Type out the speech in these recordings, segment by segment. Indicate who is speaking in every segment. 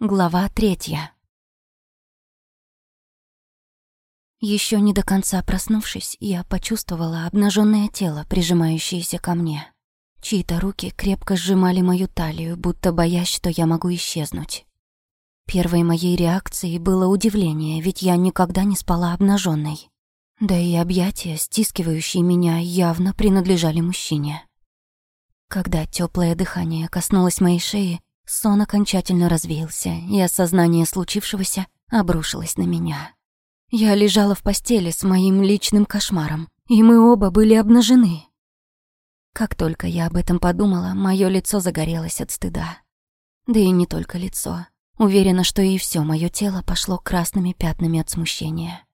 Speaker 1: Глава третья. Еще не до конца проснувшись, я почувствовала обнаженное тело, прижимающееся ко мне. Чьи-то руки крепко сжимали мою талию, будто боясь, что я могу исчезнуть. Первой моей реакцией было удивление, ведь я никогда не спала обнаженной. Да и объятия, стискивающие меня, явно принадлежали мужчине. Когда теплое дыхание коснулось моей шеи, Сон окончательно развеялся, и осознание случившегося обрушилось на меня. Я лежала в постели с моим личным кошмаром, и мы оба были обнажены. Как только я об этом подумала, мое лицо загорелось от стыда. Да и не только лицо. Уверена, что и все мое тело пошло красными пятнами от смущения.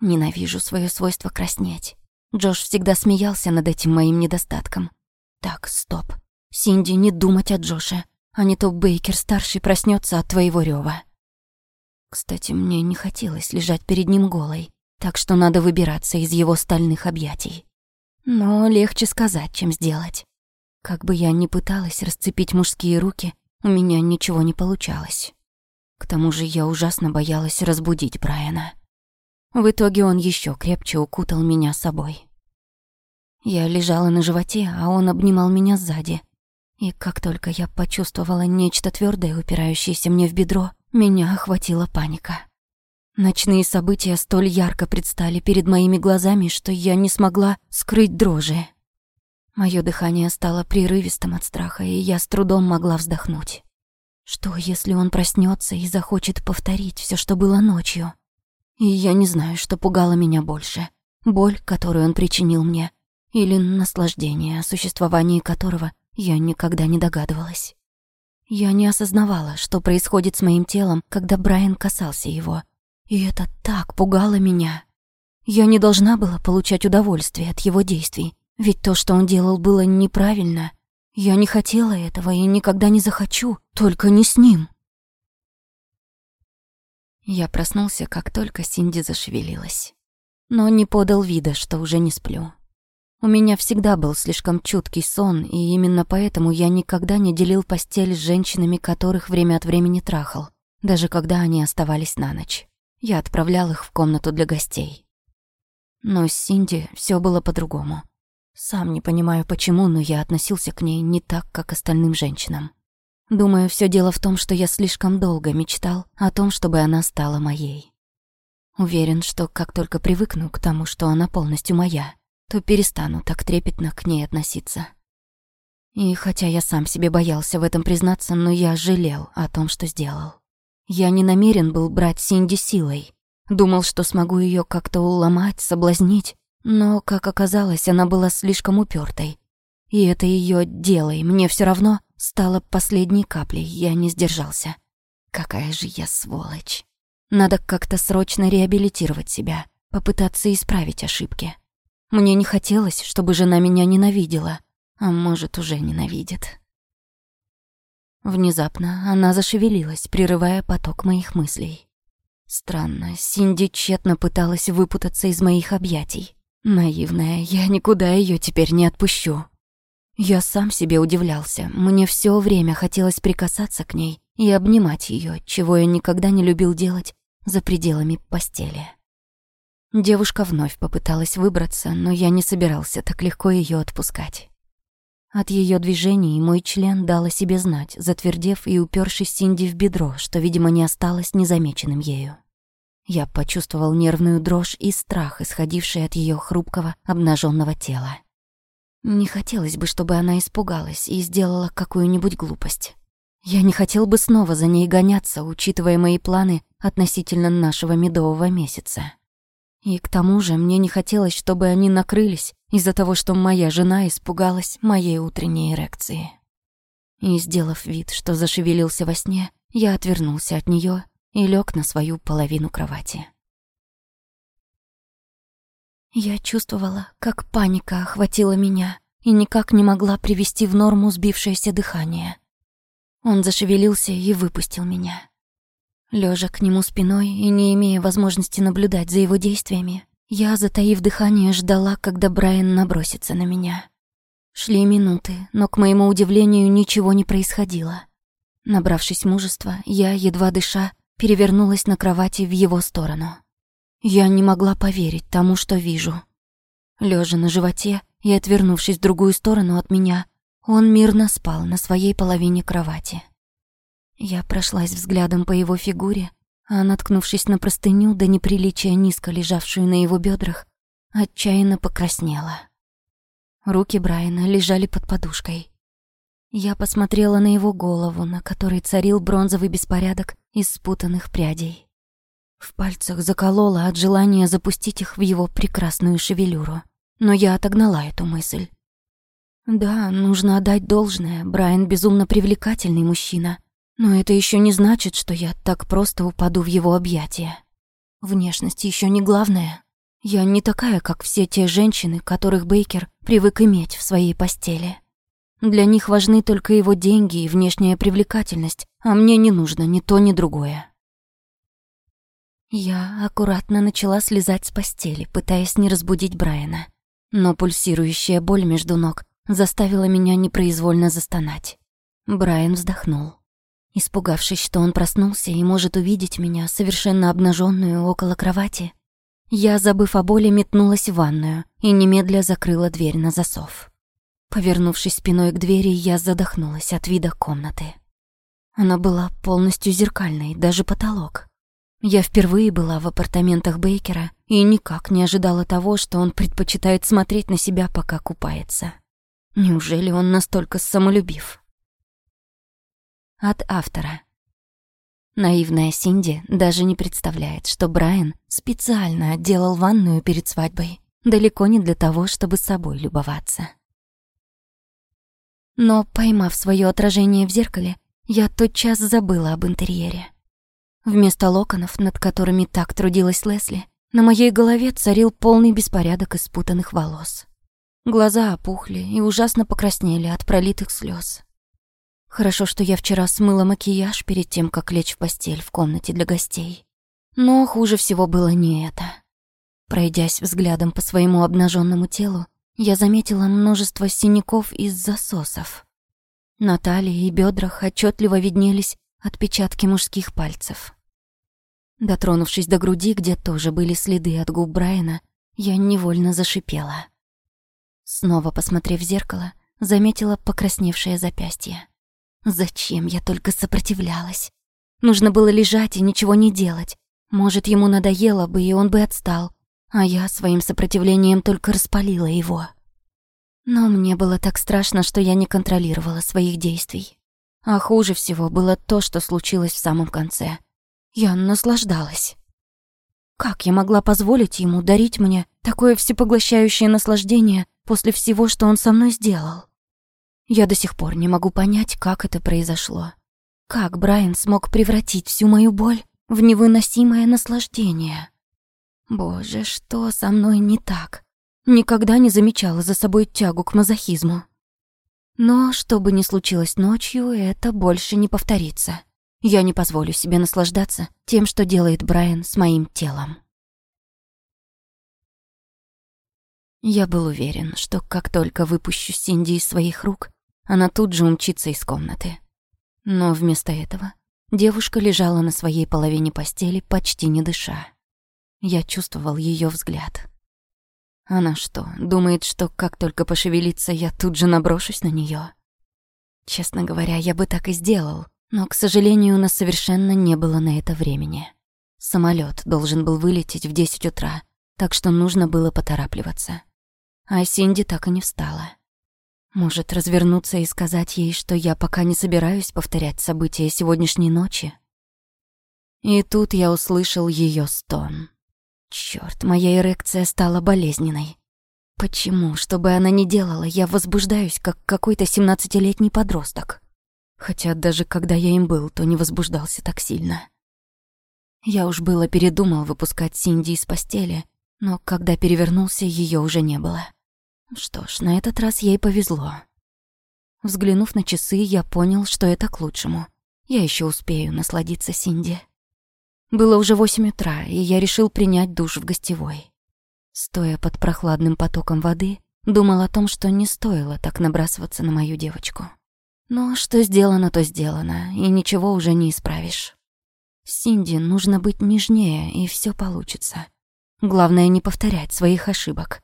Speaker 1: Ненавижу свое свойство краснеть. Джош всегда смеялся над этим моим недостатком. Так, стоп. Синди, не думать о Джоше а не то Бейкер-старший проснется от твоего рева. Кстати, мне не хотелось лежать перед ним голой, так что надо выбираться из его стальных объятий. Но легче сказать, чем сделать. Как бы я ни пыталась расцепить мужские руки, у меня ничего не получалось. К тому же я ужасно боялась разбудить Брайана. В итоге он еще крепче укутал меня собой. Я лежала на животе, а он обнимал меня сзади, и как только я почувствовала нечто твердое, упирающееся мне в бедро, меня охватила паника. Ночные события столь ярко предстали перед моими глазами, что я не смогла скрыть дрожи. Моё дыхание стало прерывистым от страха, и я с трудом могла вздохнуть. Что, если он проснется и захочет повторить все, что было ночью? И я не знаю, что пугало меня больше. Боль, которую он причинил мне, или наслаждение, о существовании которого я никогда не догадывалась. Я не осознавала, что происходит с моим телом, когда Брайан касался его. И это так пугало меня. Я не должна была получать удовольствие от его действий, ведь то, что он делал, было неправильно. Я не хотела этого и никогда не захочу, только не с ним. Я проснулся, как только Синди зашевелилась. Но не подал вида, что уже не сплю. У меня всегда был слишком чуткий сон, и именно поэтому я никогда не делил постель с женщинами, которых время от времени трахал, даже когда они оставались на ночь. Я отправлял их в комнату для гостей. Но с Синди все было по-другому. Сам не понимаю почему, но я относился к ней не так, как остальным женщинам. Думаю, все дело в том, что я слишком долго мечтал о том, чтобы она стала моей. Уверен, что как только привыкну к тому, что она полностью моя, то перестану так трепетно к ней относиться. И хотя я сам себе боялся в этом признаться, но я жалел о том, что сделал. Я не намерен был брать Синди силой. Думал, что смогу ее как-то уломать, соблазнить, но, как оказалось, она была слишком упертой. И это ее «делай, мне все равно» стало последней каплей, я не сдержался. Какая же я сволочь. Надо как-то срочно реабилитировать себя, попытаться исправить ошибки. Мне не хотелось, чтобы жена меня ненавидела, а может, уже ненавидит. Внезапно она зашевелилась, прерывая поток моих мыслей. Странно, Синди тщетно пыталась выпутаться из моих объятий. Наивная, я никуда ее теперь не отпущу. Я сам себе удивлялся. Мне все время хотелось прикасаться к ней и обнимать ее, чего я никогда не любил делать за пределами постели. Девушка вновь попыталась выбраться, но я не собирался так легко ее отпускать. От ее движений мой член дал о себе знать, затвердев и упершись Синди в бедро, что, видимо, не осталось незамеченным ею. Я почувствовал нервную дрожь и страх, исходивший от ее хрупкого, обнаженного тела. Не хотелось бы, чтобы она испугалась и сделала какую-нибудь глупость. Я не хотел бы снова за ней гоняться, учитывая мои планы относительно нашего медового месяца. И к тому же мне не хотелось, чтобы они накрылись из-за того, что моя жена испугалась моей утренней эрекции. И, сделав вид, что зашевелился во сне, я отвернулся от нее и лег на свою половину кровати. Я чувствовала, как паника охватила меня и никак не могла привести в норму сбившееся дыхание. Он зашевелился и выпустил меня. Лежа к нему спиной и не имея возможности наблюдать за его действиями, я, затаив дыхание, ждала, когда Брайан набросится на меня. Шли минуты, но, к моему удивлению, ничего не происходило. Набравшись мужества, я, едва дыша, перевернулась на кровати в его сторону. Я не могла поверить тому, что вижу. Лежа на животе и отвернувшись в другую сторону от меня, он мирно спал на своей половине кровати. Я прошлась взглядом по его фигуре, а, наткнувшись на простыню до неприличия низко лежавшую на его бедрах, отчаянно покраснела. Руки Брайана лежали под подушкой. Я посмотрела на его голову, на которой царил бронзовый беспорядок из спутанных прядей. В пальцах заколола от желания запустить их в его прекрасную шевелюру. Но я отогнала эту мысль. Да, нужно отдать должное, Брайан безумно привлекательный мужчина. Но это еще не значит, что я так просто упаду в его объятия. Внешность еще не главное. Я не такая, как все те женщины, которых Бейкер привык иметь в своей постели. Для них важны только его деньги и внешняя привлекательность, а мне не нужно ни то, ни другое. Я аккуратно начала слезать с постели, пытаясь не разбудить Брайана. Но пульсирующая боль между ног заставила меня непроизвольно застонать. Брайан вздохнул. Испугавшись, что он проснулся и может увидеть меня совершенно обнаженную около кровати, я, забыв о боли, метнулась в ванную и немедля закрыла дверь на засов. Повернувшись спиной к двери, я задохнулась от вида комнаты. Она была полностью зеркальной, даже потолок. Я впервые была в апартаментах Бейкера и никак не ожидала того, что он предпочитает смотреть на себя, пока купается. Неужели он настолько самолюбив? От автора. Наивная Синди даже не представляет, что Брайан специально отделал ванную перед свадьбой, далеко не для того, чтобы собой любоваться. Но, поймав свое отражение в зеркале, я тотчас забыла об интерьере. Вместо локонов, над которыми так трудилась Лесли, на моей голове царил полный беспорядок из спутанных волос. Глаза опухли и ужасно покраснели от пролитых слез. Хорошо, что я вчера смыла макияж перед тем, как лечь в постель в комнате для гостей. Но хуже всего было не это. Пройдясь взглядом по своему обнаженному телу, я заметила множество синяков из засосов. На талии и бедрах отчетливо виднелись отпечатки мужских пальцев. Дотронувшись до груди, где тоже были следы от губ Брайана, я невольно зашипела. Снова посмотрев в зеркало, заметила покрасневшее запястье. Зачем я только сопротивлялась? Нужно было лежать и ничего не делать. Может, ему надоело бы, и он бы отстал. А я своим сопротивлением только распалила его. Но мне было так страшно, что я не контролировала своих действий. А хуже всего было то, что случилось в самом конце. Я наслаждалась. Как я могла позволить ему дарить мне такое всепоглощающее наслаждение после всего, что он со мной сделал? Я до сих пор не могу понять, как это произошло. Как Брайан смог превратить всю мою боль в невыносимое наслаждение? Боже, что со мной не так? Никогда не замечала за собой тягу к мазохизму. Но, что бы ни случилось ночью, это больше не повторится. Я не позволю себе наслаждаться тем, что делает Брайан с моим телом. Я был уверен, что как только выпущу Синди из своих рук, она тут же умчится из комнаты. Но вместо этого девушка лежала на своей половине постели, почти не дыша. Я чувствовал ее взгляд. Она что, думает, что как только пошевелится, я тут же наброшусь на нее? Честно говоря, я бы так и сделал, но, к сожалению, у нас совершенно не было на это времени. Самолет должен был вылететь в 10 утра, так что нужно было поторапливаться. А Синди так и не встала. Может, развернуться и сказать ей, что я пока не собираюсь повторять события сегодняшней ночи? И тут я услышал ее стон. Черт, моя эрекция стала болезненной. Почему, что бы она ни делала, я возбуждаюсь, как какой-то семнадцатилетний подросток? Хотя даже когда я им был, то не возбуждался так сильно. Я уж было передумал выпускать Синди из постели, но когда перевернулся, ее уже не было. Что ж, на этот раз ей повезло. Взглянув на часы, я понял, что это к лучшему. Я еще успею насладиться Синди. Было уже восемь утра, и я решил принять душ в гостевой. Стоя под прохладным потоком воды, думал о том, что не стоило так набрасываться на мою девочку. Но что сделано, то сделано, и ничего уже не исправишь. Синди нужно быть нежнее, и все получится. Главное не повторять своих ошибок.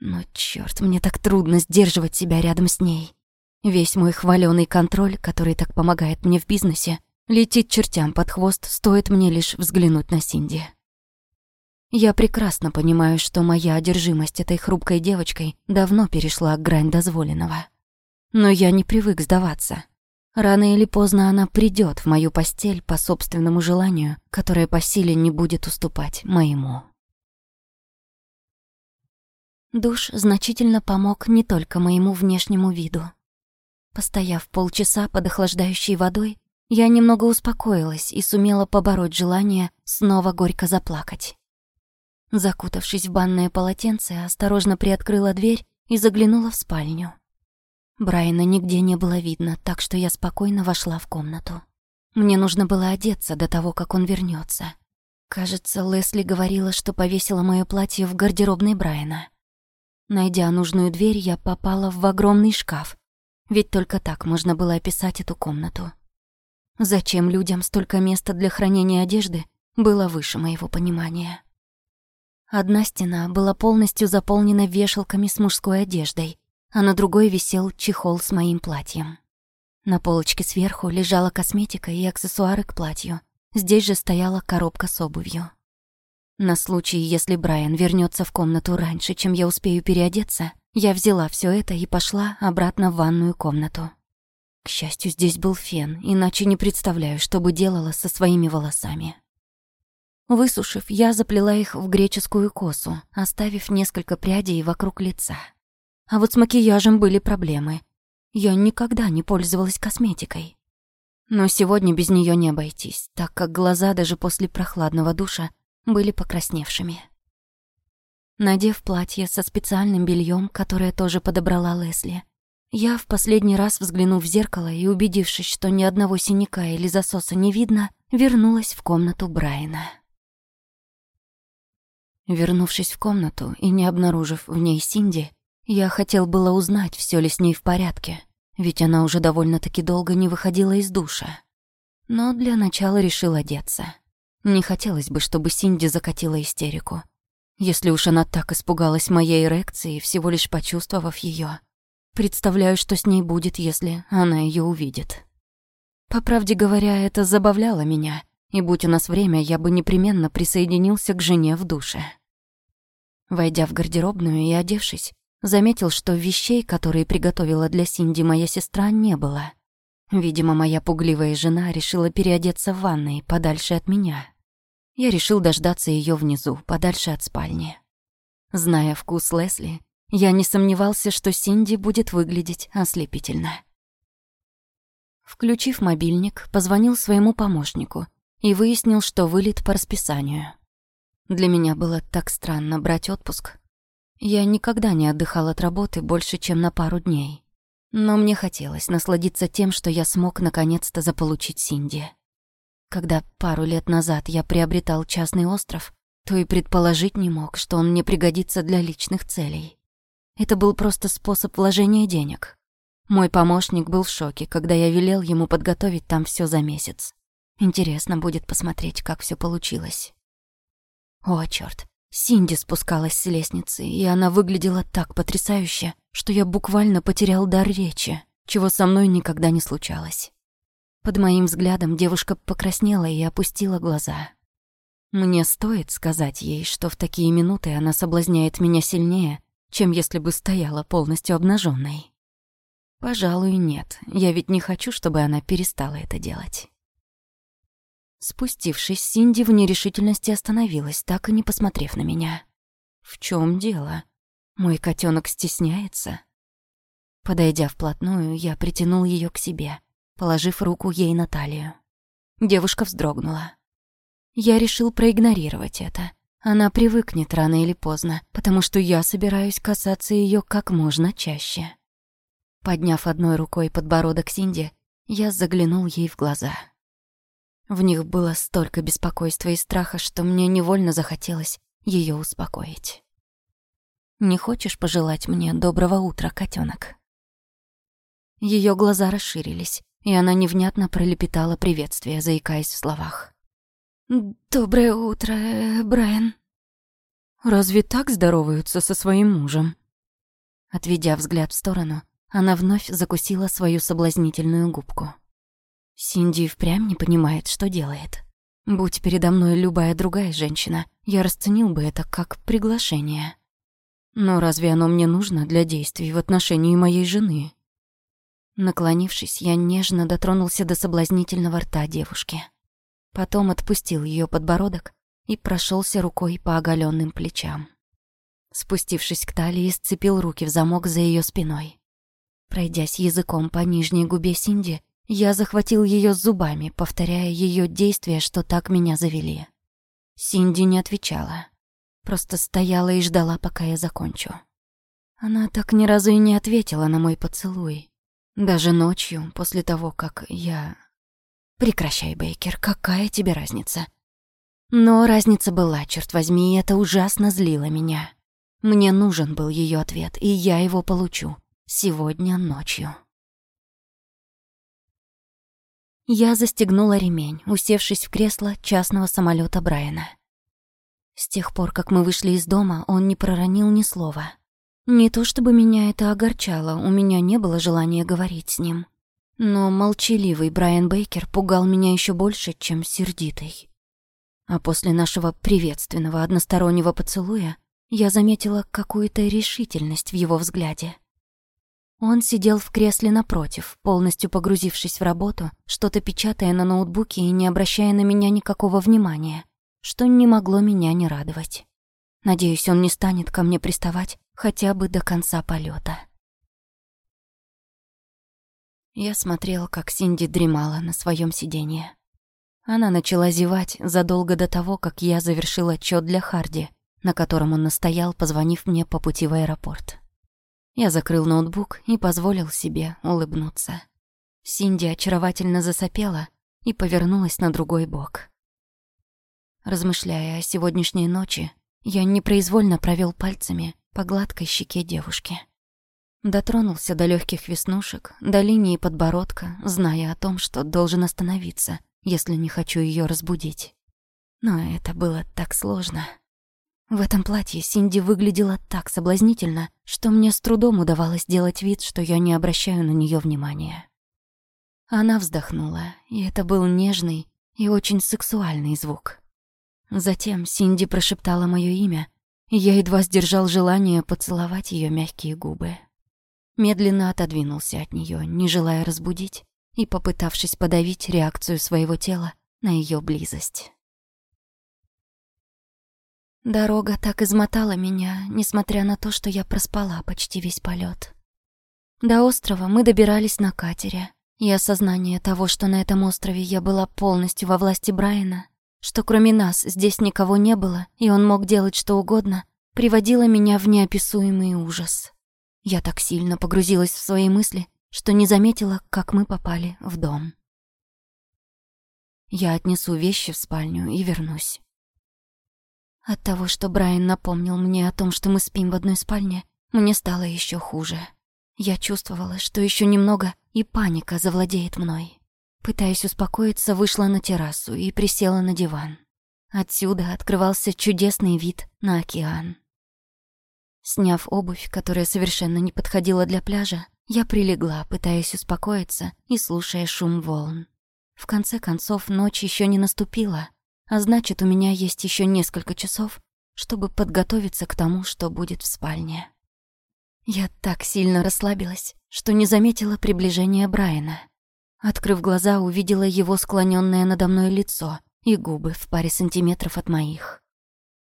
Speaker 1: Но черт, мне так трудно сдерживать себя рядом с ней. Весь мой хваленый контроль, который так помогает мне в бизнесе, летит чертям под хвост, стоит мне лишь взглянуть на Синди. Я прекрасно понимаю, что моя одержимость этой хрупкой девочкой давно перешла грань дозволенного. Но я не привык сдаваться. Рано или поздно она придет в мою постель по собственному желанию, которое по силе не будет уступать моему. Душ значительно помог не только моему внешнему виду. Постояв полчаса под охлаждающей водой, я немного успокоилась и сумела побороть желание снова горько заплакать. Закутавшись в банное полотенце, осторожно приоткрыла дверь и заглянула в спальню. Брайана нигде не было видно, так что я спокойно вошла в комнату. Мне нужно было одеться до того, как он вернется. Кажется, Лесли говорила, что повесила мое платье в гардеробной Брайана. Найдя нужную дверь, я попала в огромный шкаф. Ведь только так можно было описать эту комнату. Зачем людям столько места для хранения одежды, было выше моего понимания. Одна стена была полностью заполнена вешалками с мужской одеждой, а на другой висел чехол с моим платьем. На полочке сверху лежала косметика и аксессуары к платью. Здесь же стояла коробка с обувью. На случай, если Брайан вернется в комнату раньше, чем я успею переодеться, я взяла все это и пошла обратно в ванную комнату. К счастью, здесь был фен, иначе не представляю, что бы делала со своими волосами. Высушив, я заплела их в греческую косу, оставив несколько прядей вокруг лица. А вот с макияжем были проблемы. Я никогда не пользовалась косметикой. Но сегодня без нее не обойтись, так как глаза даже после прохладного душа были покрасневшими. Надев платье со специальным бельем, которое тоже подобрала Лесли, я в последний раз, взглянув в зеркало и убедившись, что ни одного синяка или засоса не видно, вернулась в комнату Брайана. Вернувшись в комнату и не обнаружив в ней Синди, я хотел было узнать, все ли с ней в порядке, ведь она уже довольно-таки долго не выходила из душа. Но для начала решил одеться. Не хотелось бы, чтобы Синди закатила истерику. Если уж она так испугалась моей эрекции, всего лишь почувствовав ее. Представляю, что с ней будет, если она ее увидит. По правде говоря, это забавляло меня, и будь у нас время, я бы непременно присоединился к жене в душе. Войдя в гардеробную и одевшись, заметил, что вещей, которые приготовила для Синди моя сестра, не было. Видимо, моя пугливая жена решила переодеться в ванной подальше от меня. Я решил дождаться ее внизу, подальше от спальни. Зная вкус Лесли, я не сомневался, что Синди будет выглядеть ослепительно. Включив мобильник, позвонил своему помощнику и выяснил, что вылет по расписанию. Для меня было так странно брать отпуск, я никогда не отдыхал от работы больше, чем на пару дней. Но мне хотелось насладиться тем, что я смог наконец-то заполучить Синди. Когда пару лет назад я приобретал частный остров, то и предположить не мог, что он мне пригодится для личных целей. Это был просто способ вложения денег. Мой помощник был в шоке, когда я велел ему подготовить там все за месяц. Интересно будет посмотреть, как все получилось. О, черт! Синди спускалась с лестницы, и она выглядела так потрясающе, что я буквально потерял дар речи, чего со мной никогда не случалось. Под моим взглядом девушка покраснела и опустила глаза. Мне стоит сказать ей, что в такие минуты она соблазняет меня сильнее, чем если бы стояла полностью обнаженной. Пожалуй, нет. Я ведь не хочу, чтобы она перестала это делать. Спустившись, Синди в нерешительности остановилась, так и не посмотрев на меня. В чем дело? Мой котенок стесняется? Подойдя вплотную, я притянул ее к себе, положив руку ей на талию. Девушка вздрогнула. Я решил проигнорировать это. Она привыкнет рано или поздно, потому что я собираюсь касаться ее как можно чаще. Подняв одной рукой подбородок Синди, я заглянул ей в глаза. В них было столько беспокойства и страха, что мне невольно захотелось ее успокоить. «Не хочешь пожелать мне доброго утра, котенок? Ее глаза расширились, и она невнятно пролепетала приветствие, заикаясь в словах. «Доброе утро, Брайан».
Speaker 2: «Разве так здороваются со своим мужем?»
Speaker 1: Отведя взгляд в сторону, она вновь закусила свою соблазнительную губку. Синди впрямь не понимает, что делает. Будь передо мной любая другая женщина, я расценил бы это как приглашение. Но разве оно мне нужно для действий в отношении моей жены? Наклонившись, я нежно дотронулся до соблазнительного рта девушки. Потом отпустил ее подбородок и прошелся рукой по оголенным плечам. Спустившись к талии, сцепил руки в замок за ее спиной. Пройдясь языком по нижней губе Синди, я захватил ее зубами, повторяя ее действия, что так меня завели. Синди не отвечала. Просто стояла и ждала, пока я закончу. Она так ни разу и не ответила на мой поцелуй. Даже ночью, после того, как я... Прекращай, Бейкер, какая тебе разница? Но разница была, черт возьми, и это ужасно злило меня. Мне нужен был ее ответ, и я его получу. Сегодня ночью. Я застегнула ремень, усевшись в кресло частного самолета Брайана. С тех пор, как мы вышли из дома, он не проронил ни слова. Не то чтобы меня это огорчало, у меня не было желания говорить с ним. Но молчаливый Брайан Бейкер пугал меня еще больше, чем сердитый. А после нашего приветственного одностороннего поцелуя я заметила какую-то решительность в его взгляде. Он сидел в кресле напротив, полностью погрузившись в работу, что-то печатая на ноутбуке и не обращая на меня никакого внимания, что не могло меня не радовать. Надеюсь, он не станет ко мне приставать хотя бы до конца полета. Я смотрел, как Синди дремала на своем сиденье. Она начала зевать задолго до того, как я завершил отчет для Харди, на котором он настоял, позвонив мне по пути в аэропорт. Я закрыл ноутбук и позволил себе улыбнуться. Синди очаровательно засопела и повернулась на другой бок. Размышляя о сегодняшней ночи, я непроизвольно провел пальцами по гладкой щеке девушки. Дотронулся до легких веснушек, до линии подбородка, зная о том, что должен остановиться, если не хочу ее разбудить. Но это было так сложно. В этом платье Синди выглядела так соблазнительно, что мне с трудом удавалось делать вид, что я не обращаю на нее внимания. Она вздохнула, и это был нежный и очень сексуальный звук. Затем Синди прошептала мое имя, я едва сдержал желание поцеловать ее мягкие губы. Медленно отодвинулся от нее, не желая разбудить, и попытавшись подавить реакцию своего тела на ее близость. Дорога так измотала меня, несмотря на то, что я проспала почти весь полет. До острова мы добирались на катере, и осознание того, что на этом острове я была полностью во власти Брайана, что кроме нас здесь никого не было, и он мог делать что угодно, приводило меня в неописуемый ужас. Я так сильно погрузилась в свои мысли, что не заметила, как мы попали в дом. Я отнесу вещи в спальню и вернусь. От того, что Брайан напомнил мне о том, что мы спим в одной спальне, мне стало еще хуже. Я чувствовала, что еще немного, и паника завладеет мной. Пытаясь успокоиться, вышла на террасу и присела на диван. Отсюда открывался чудесный вид на океан. Сняв обувь, которая совершенно не подходила для пляжа, я прилегла, пытаясь успокоиться и слушая шум волн. В конце концов, ночь еще не наступила, а значит, у меня есть еще несколько часов, чтобы подготовиться к тому, что будет в спальне. Я так сильно расслабилась, что не заметила приближения Брайана. Открыв глаза, увидела его склоненное надо мной лицо и губы в паре сантиметров от моих.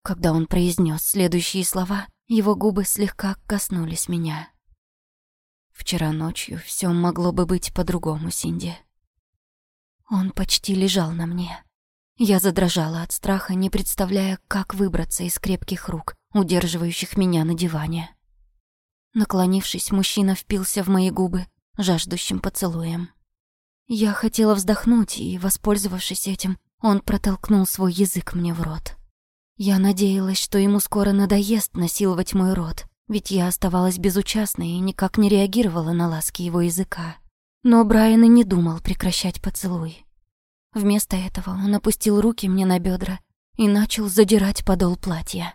Speaker 1: Когда он произнес следующие слова, его губы слегка коснулись меня. Вчера ночью все могло бы быть по-другому, Синди. Он почти лежал на мне. Я задрожала от страха, не представляя, как выбраться из крепких рук, удерживающих меня на диване. Наклонившись, мужчина впился в мои губы жаждущим поцелуем. Я хотела вздохнуть, и, воспользовавшись этим, он протолкнул свой язык мне в рот. Я надеялась, что ему скоро надоест насиловать мой рот, ведь я оставалась безучастной и никак не реагировала на ласки его языка. Но Брайан и не думал прекращать поцелуй. Вместо этого он опустил руки мне на бедра и начал задирать подол платья.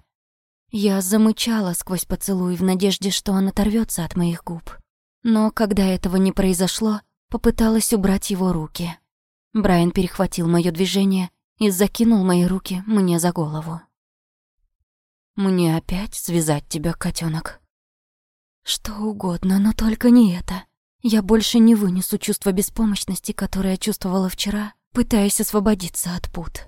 Speaker 1: Я замычала сквозь поцелуй в надежде, что он оторвется от моих губ. Но когда этого не произошло, попыталась убрать его руки. Брайан перехватил моё движение и закинул мои руки мне за голову. «Мне опять связать тебя, котенок. «Что угодно, но только не это. Я больше не вынесу чувство беспомощности, которое чувствовала вчера, пытаясь освободиться от пут».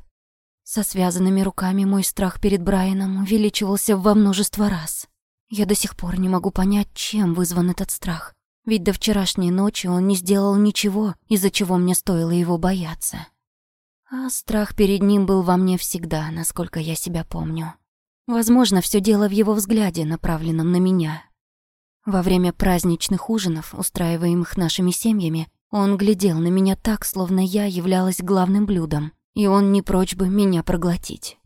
Speaker 1: Со связанными руками мой страх перед Брайаном увеличивался во множество раз. Я до сих пор не могу понять, чем вызван этот страх. Ведь до вчерашней ночи он не сделал ничего, из-за чего мне стоило его бояться. А страх перед ним был во мне всегда, насколько я себя помню. Возможно, все дело в его взгляде, направленном на меня. Во время праздничных ужинов, устраиваемых нашими семьями, он глядел на меня так, словно я являлась главным блюдом, и он не прочь бы меня проглотить.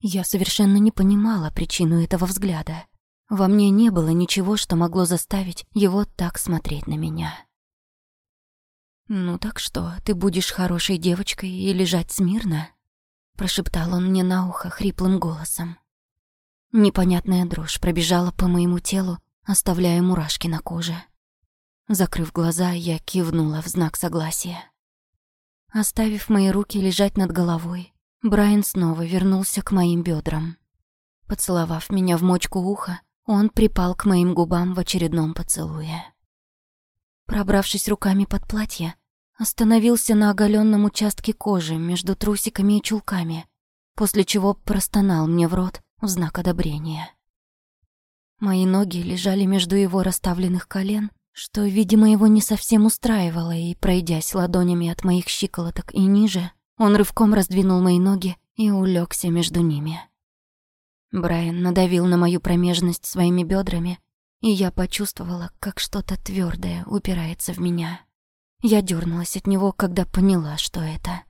Speaker 1: Я совершенно не понимала причину этого взгляда. Во мне не было ничего, что могло заставить его так смотреть на меня. «Ну так что, ты будешь хорошей девочкой и лежать смирно?» Прошептал он мне на ухо хриплым голосом. Непонятная дрожь пробежала по моему телу, оставляя мурашки на коже. Закрыв глаза, я кивнула в знак согласия. Оставив мои руки лежать над головой, Брайан снова вернулся к моим бедрам. Поцеловав меня в мочку уха, он припал к моим губам в очередном поцелуе. Пробравшись руками под платье, остановился на оголенном участке кожи между трусиками и чулками, после чего простонал мне в рот в знак одобрения. Мои ноги лежали между его расставленных колен, что, видимо, его не совсем устраивало, и, пройдясь ладонями от моих щиколоток и ниже, он рывком раздвинул мои ноги и улегся между ними. Брайан надавил на мою промежность своими бедрами, и я почувствовала, как что-то твердое упирается в меня. Я дернулась от него, когда поняла, что это.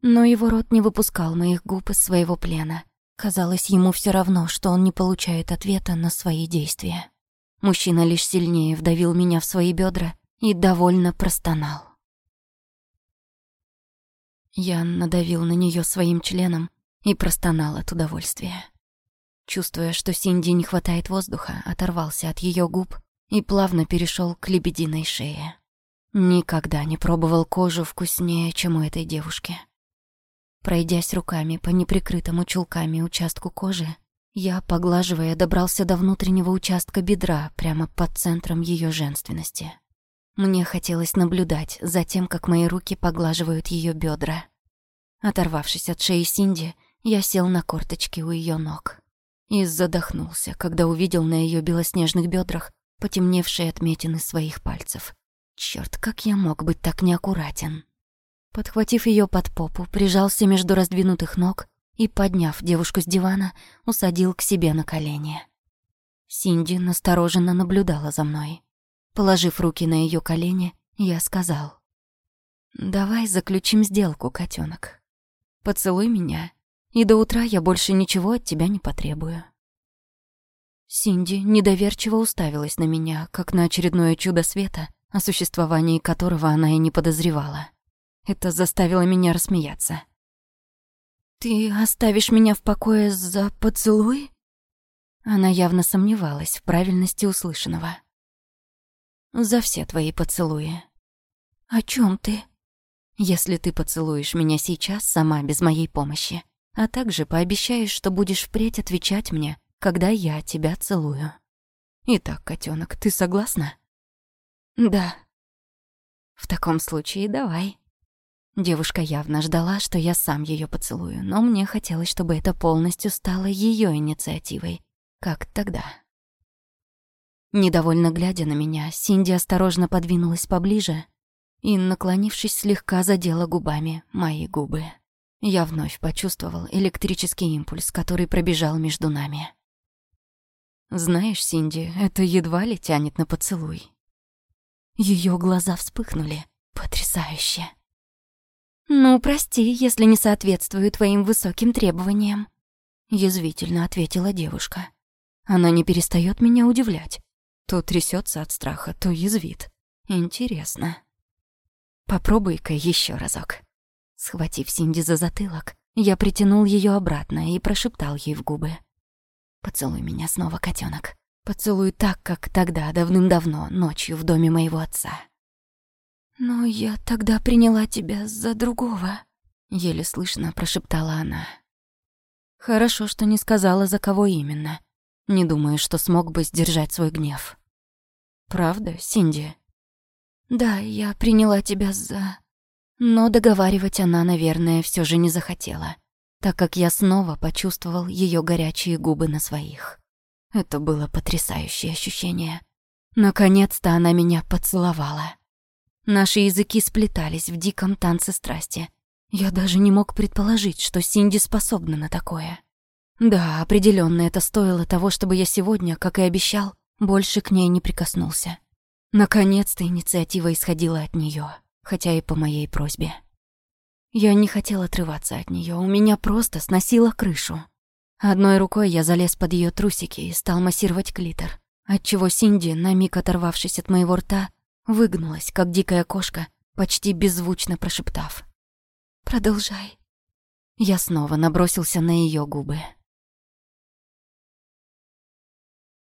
Speaker 1: Но его рот не выпускал моих губ из своего плена. Казалось, ему все равно, что он не получает ответа на свои действия. Мужчина лишь сильнее вдавил меня в свои бедра и довольно простонал. Я надавил на нее своим членом и простонал от удовольствия. Чувствуя, что Синди не хватает воздуха, оторвался от ее губ и плавно перешел к лебединой шее. Никогда не пробовал кожу вкуснее, чем у этой девушки. Пройдясь руками по неприкрытому чулками участку кожи, я, поглаживая, добрался до внутреннего участка бедра, прямо под центром ее женственности. Мне хотелось наблюдать за тем, как мои руки поглаживают ее бедра. Оторвавшись от шеи Синди, я сел на корточки у ее ног и задохнулся, когда увидел на ее белоснежных бедрах потемневшие отметины своих пальцев. Черт, как я мог быть так неаккуратен? Подхватив ее под попу, прижался между раздвинутых ног и, подняв девушку с дивана, усадил к себе на колени. Синди настороженно наблюдала за мной. Положив руки на ее колени, я сказал. «Давай заключим сделку, котенок. Поцелуй меня и до утра я больше ничего от тебя не потребую». Синди недоверчиво уставилась на меня, как на очередное чудо света, о существовании которого она и не подозревала. Это заставило меня рассмеяться. «Ты оставишь меня в покое за поцелуй?» Она явно сомневалась в правильности услышанного. «За все твои поцелуи». «О чем ты?» «Если ты поцелуешь меня сейчас сама без моей помощи, а также пообещаешь, что будешь впредь отвечать мне, когда я тебя целую. Итак, котенок, ты согласна? Да. В таком случае давай. Девушка явно ждала, что я сам ее поцелую, но мне хотелось, чтобы это полностью стало ее инициативой, как тогда. Недовольно глядя на меня, Синди осторожно подвинулась поближе и, наклонившись, слегка задела губами мои губы. Я вновь почувствовал электрический импульс, который пробежал между нами. Знаешь, Синди, это едва ли тянет на поцелуй. Ее глаза вспыхнули. Потрясающе. «Ну, прости, если не соответствую твоим высоким требованиям», — язвительно ответила девушка.
Speaker 2: Она не перестает меня удивлять. То трясется от страха, то язвит. Интересно. Попробуй-ка еще разок. Схватив Синди за затылок, я притянул ее обратно и прошептал ей в губы. «Поцелуй меня снова, котенок. Поцелуй так, как тогда, давным-давно, ночью в доме моего отца».
Speaker 1: «Но я тогда приняла тебя за другого», —
Speaker 2: еле слышно прошептала она. Хорошо, что не сказала, за кого именно. Не думаю, что смог бы сдержать свой гнев. «Правда, Синди?»
Speaker 1: «Да, я приняла тебя за...» Но договаривать она, наверное, все же не захотела, так как я снова почувствовал ее горячие губы на своих. Это было потрясающее ощущение. Наконец-то она меня поцеловала. Наши языки сплетались в диком танце страсти. Я даже не мог предположить, что Синди способна на такое. Да, определенно это стоило того, чтобы я сегодня, как и обещал, больше к ней не прикоснулся. Наконец-то инициатива исходила от нее хотя и по моей просьбе. Я не хотел отрываться от нее, у меня просто сносило крышу. Одной рукой я залез под ее трусики и стал массировать клитор, отчего Синди, на миг оторвавшись от моего рта, выгнулась, как дикая кошка, почти беззвучно прошептав. «Продолжай». Я снова набросился на ее губы.